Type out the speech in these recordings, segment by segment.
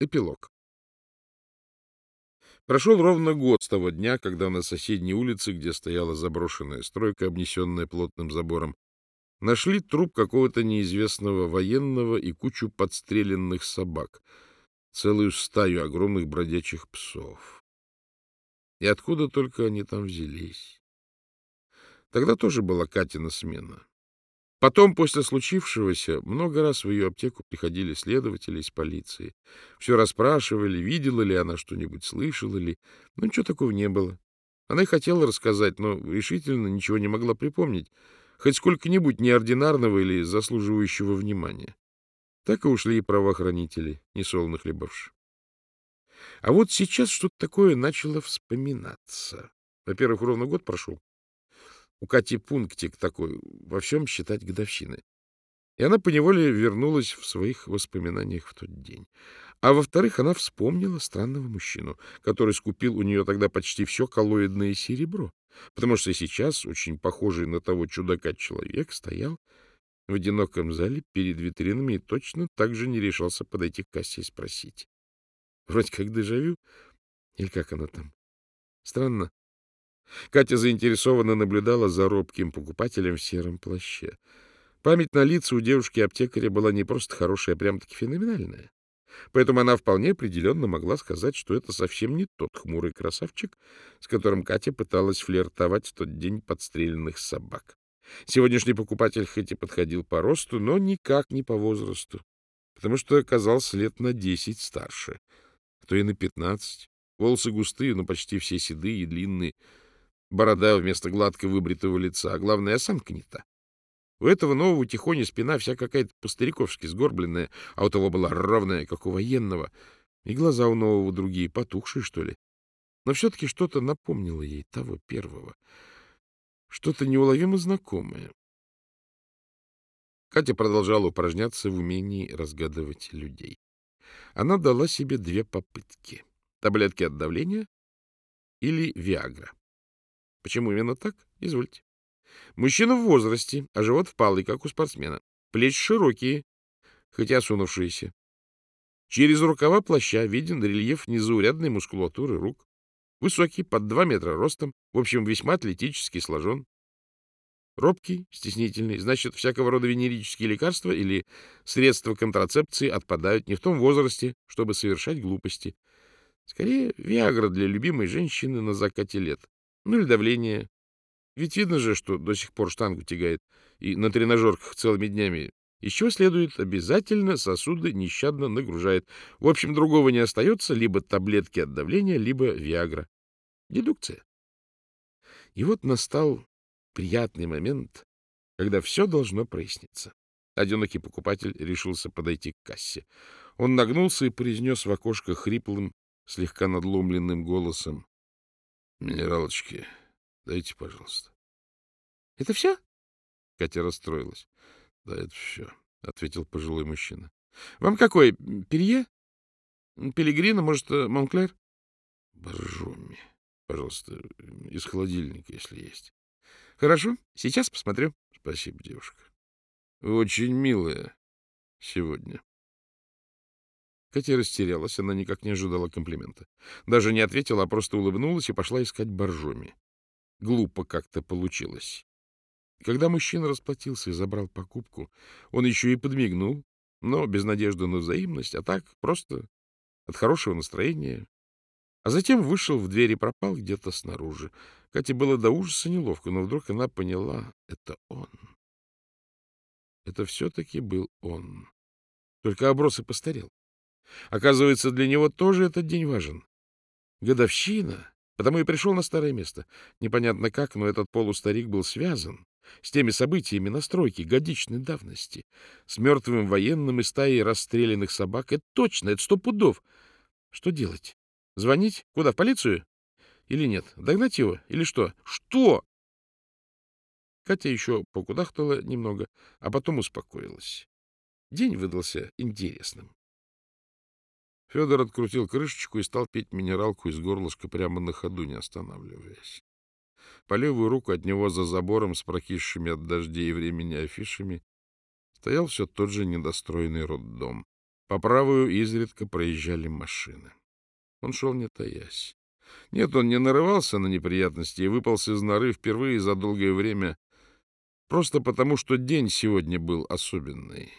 Эпилог. Прошел ровно год с того дня, когда на соседней улице, где стояла заброшенная стройка, обнесенная плотным забором, нашли труп какого-то неизвестного военного и кучу подстреленных собак, целую стаю огромных бродячих псов. И откуда только они там взялись? Тогда тоже была Катина смена. Потом, после случившегося, много раз в ее аптеку приходили следователи из полиции. Все расспрашивали, видела ли она что-нибудь, слышала ли. Но ничего такого не было. Она и хотела рассказать, но решительно ничего не могла припомнить, хоть сколько-нибудь неординарного или заслуживающего внимания. Так и ушли и правоохранители, несолоно хлебавши. А вот сейчас что-то такое начало вспоминаться. Во-первых, ровно год прошел. У Кати пунктик такой, во всем считать годовщины. И она поневоле вернулась в своих воспоминаниях в тот день. А во-вторых, она вспомнила странного мужчину, который скупил у нее тогда почти все коллоидное серебро, потому что сейчас очень похожий на того чудака человек стоял в одиноком зале перед витринами и точно так же не решался подойти к кассе и спросить. Вроде как дежавю, или как она там. Странно, Катя заинтересованно наблюдала за робким покупателем в сером плаще. Память на лица у девушки-аптекаря была не просто хорошая, а прям-таки феноменальная. Поэтому она вполне определенно могла сказать, что это совсем не тот хмурый красавчик, с которым Катя пыталась флиртовать в тот день подстреленных собак. Сегодняшний покупатель хоть и подходил по росту, но никак не по возрасту, потому что оказался лет на десять старше, а то и на пятнадцать. Волосы густые, но почти все седые и длинные, Борода вместо гладко выбритого лица, а главное, осанка не та. У этого нового тихоня спина вся какая-то по-стариковски сгорбленная, а у того была ровная, как у военного, и глаза у нового другие, потухшие, что ли. Но все-таки что-то напомнило ей того первого, что-то неуловимо знакомое. Катя продолжала упражняться в умении разгадывать людей. Она дала себе две попытки — таблетки от давления или Виагра. Почему именно так? Извольте. Мужчина в возрасте, а живот впалый, как у спортсмена. Плечи широкие, хотя осунувшиеся. Через рукава плаща виден рельеф незаурядной мускулатуры рук. Высокий, под два метра ростом, в общем, весьма атлетически сложен. Робкий, стеснительный, значит, всякого рода венерические лекарства или средства контрацепции отпадают не в том возрасте, чтобы совершать глупости. Скорее, виагра для любимой женщины на закате лет. Ну или давление. Ведь видно же, что до сих пор штангу тягает и на тренажерках целыми днями. Из чего следует, обязательно сосуды нещадно нагружает. В общем, другого не остается, либо таблетки от давления, либо виагра. Дедукция. И вот настал приятный момент, когда все должно проясниться. Одинокий покупатель решился подойти к кассе. Он нагнулся и произнес в окошко хриплым, слегка надломленным голосом. — Минералочки дайте, пожалуйста. — Это все? Катя расстроилась. — Да, это все, — ответил пожилой мужчина. — Вам какой? Перье? Пелегрино, может, э, Монклер? — Боржоми, пожалуйста, из холодильника, если есть. — Хорошо, сейчас посмотрю. — Спасибо, девушка. — Вы очень милая сегодня. Катя растерялась, она никак не ожидала комплимента. Даже не ответила, а просто улыбнулась и пошла искать боржоми. Глупо как-то получилось. Когда мужчина расплатился и забрал покупку, он еще и подмигнул, но без надежды на взаимность, а так просто от хорошего настроения. А затем вышел в дверь и пропал где-то снаружи. Кате было до ужаса неловко, но вдруг она поняла — это он. Это все-таки был он. Только оброс и постарел. Оказывается, для него тоже этот день важен. Годовщина, потому и пришел на старое место. Непонятно как, но этот полустарик был связан с теми событиями на стройке годичной давности, с мертвым военным и стаей расстрелянных собак. Это точно, это сто пудов. Что делать? Звонить? Куда, в полицию? Или нет? Догнать его? Или что? Что? Катя еще покудахтала немного, а потом успокоилась. День выдался интересным. Федор открутил крышечку и стал пить минералку из горлышка прямо на ходу, не останавливаясь. По левую руку от него за забором с прокисшими от дождей и времени афишами стоял все тот же недостроенный роддом. По правую изредка проезжали машины. Он шел не таясь. Нет, он не нарывался на неприятности и выпался из норы впервые за долгое время, просто потому, что день сегодня был особенный.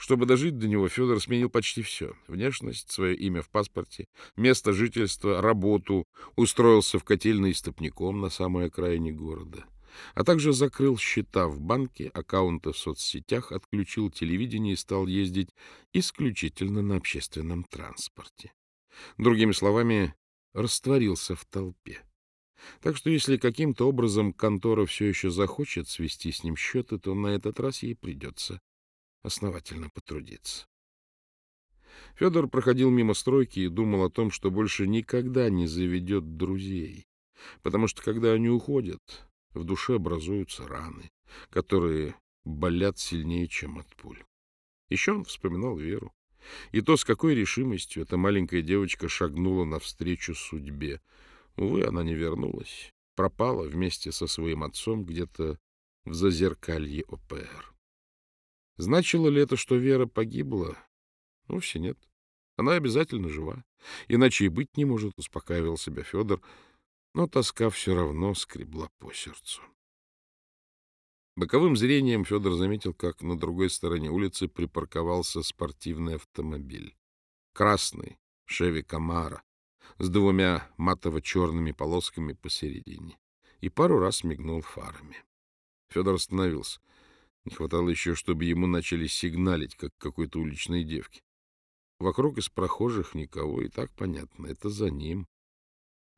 Чтобы дожить до него, Федор сменил почти все. Внешность, свое имя в паспорте, место жительства, работу, устроился в котельной стопником на самой окраине города. А также закрыл счета в банке, аккаунты в соцсетях, отключил телевидение и стал ездить исключительно на общественном транспорте. Другими словами, растворился в толпе. Так что если каким-то образом контора все еще захочет свести с ним счеты, то на этот раз ей придется основательно потрудиться. Федор проходил мимо стройки и думал о том, что больше никогда не заведет друзей, потому что, когда они уходят, в душе образуются раны, которые болят сильнее, чем от пуль. Еще он вспоминал Веру. И то, с какой решимостью эта маленькая девочка шагнула навстречу судьбе. Увы, она не вернулась. Пропала вместе со своим отцом где-то в зазеркалье ОПР. Значило ли это, что Вера погибла? Вовсе нет. Она обязательно жива. Иначе и быть не может, успокаивал себя Федор, но тоска все равно скребла по сердцу. Боковым зрением Федор заметил, как на другой стороне улицы припарковался спортивный автомобиль. Красный, Шеви Камара, с двумя матово-черными полосками посередине, и пару раз мигнул фарами. Федор остановился. Не хватало еще, чтобы ему начали сигналить, как какой-то уличной девке. Вокруг из прохожих никого, и так понятно, это за ним.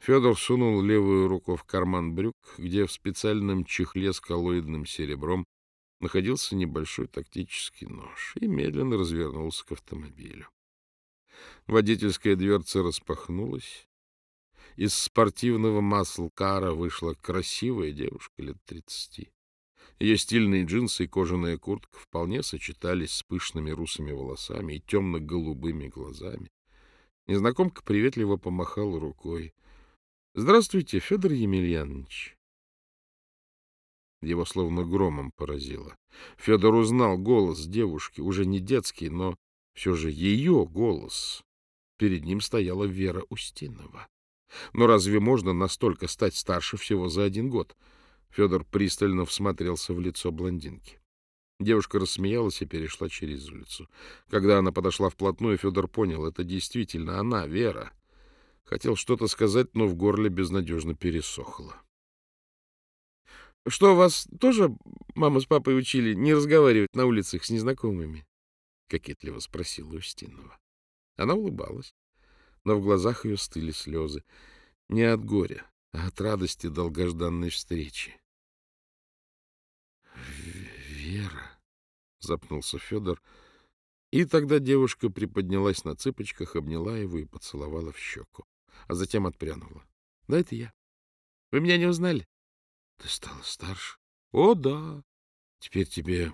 Федор сунул левую руку в карман брюк, где в специальном чехле с коллоидным серебром находился небольшой тактический нож, и медленно развернулся к автомобилю. Водительская дверца распахнулась. Из спортивного масл-кара вышла красивая девушка лет тридцати. Ее стильные джинсы и кожаная куртка вполне сочетались с пышными русыми волосами и темно-голубыми глазами. Незнакомка приветливо помахала рукой. — Здравствуйте, Федор Емельянович. Его словно громом поразило. Федор узнал голос девушки, уже не детский, но все же ее голос. Перед ним стояла Вера Устинова. Но разве можно настолько стать старше всего за один год? — Федор пристально всмотрелся в лицо блондинки. Девушка рассмеялась и перешла через улицу. Когда она подошла вплотную, Федор понял, это действительно она, Вера. Хотел что-то сказать, но в горле безнадежно пересохло. — Что, вас тоже мама с папой учили не разговаривать на улицах с незнакомыми? — кокетливо спросила Устинова. Она улыбалась, но в глазах ее стыли слезы. Не от горя, а от радости долгожданной встречи. Вера, — запнулся Федор, и тогда девушка приподнялась на цыпочках, обняла его и поцеловала в щеку, а затем отпрянула. — Да, это я. Вы меня не узнали? — Ты стала старше? — О, да. Теперь тебе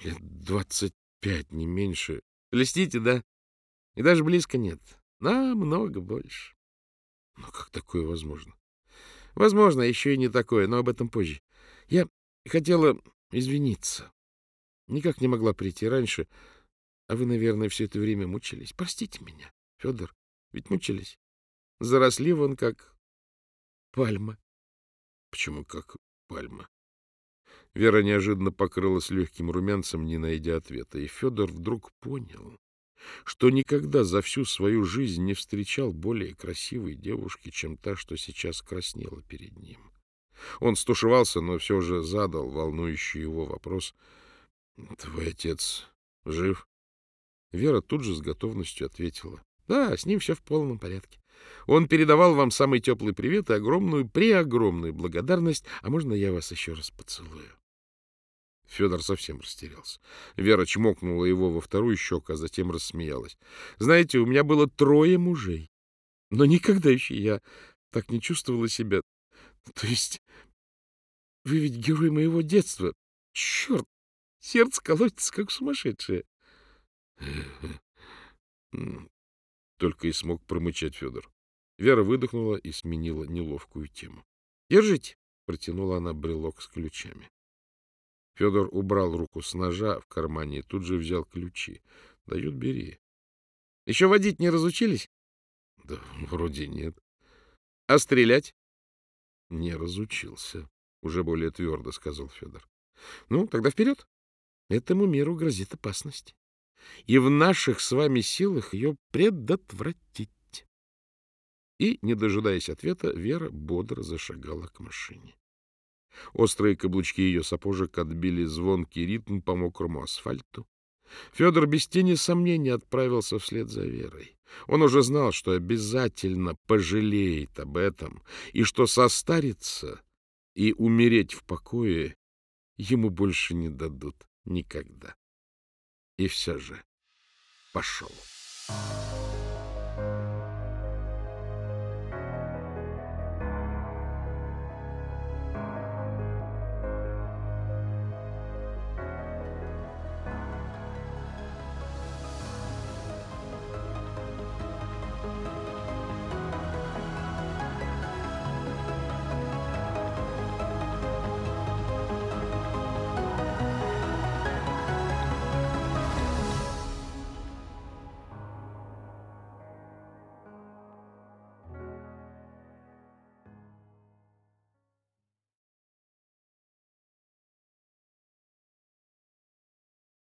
лет двадцать пять, не меньше. Листите, да? И даже близко нет. Намного больше. Но как такое возможно? Возможно, еще и не такое, но об этом позже. Я хотела извиниться. Никак не могла прийти раньше, а вы, наверное, все это время мучились. Простите меня, Федор, ведь мучились. Заросли вон как пальма. Почему как пальма? Вера неожиданно покрылась легким румянцем, не найдя ответа, и Федор вдруг понял, что никогда за всю свою жизнь не встречал более красивой девушки, чем та, что сейчас краснела перед ним. Он стушевался, но все же задал волнующий его вопрос. — Твой отец жив? Вера тут же с готовностью ответила. — Да, с ним все в полном порядке. Он передавал вам самый теплый привет и огромную, преогромную благодарность. А можно я вас еще раз поцелую? Федор совсем растерялся. Вера чмокнула его во вторую щеку, а затем рассмеялась. — Знаете, у меня было трое мужей, но никогда еще я так не чувствовала себя то есть вы ведь герой моего детства. Черт! Сердце колотится, как сумасшедшее. Только и смог промычать Федор. Вера выдохнула и сменила неловкую тему. — Держите! — протянула она брелок с ключами. Федор убрал руку с ножа в кармане и тут же взял ключи. Дают, бери. Еще водить не разучились? Да, вроде нет. А стрелять? Не разучился, уже более твердо сказал Федор. Ну, тогда вперед. Этому миру грозит опасность. И в наших с вами силах ее предотвратить. И, не дожидаясь ответа, Вера бодро зашагала к машине. Острые каблучки ее сапожек отбили звонкий ритм по мокрому асфальту. Федор без тени сомнений отправился вслед за Верой. Он уже знал, что обязательно пожалеет об этом, и что состарится и умереть в покое ему больше не дадут никогда. И все же пошел.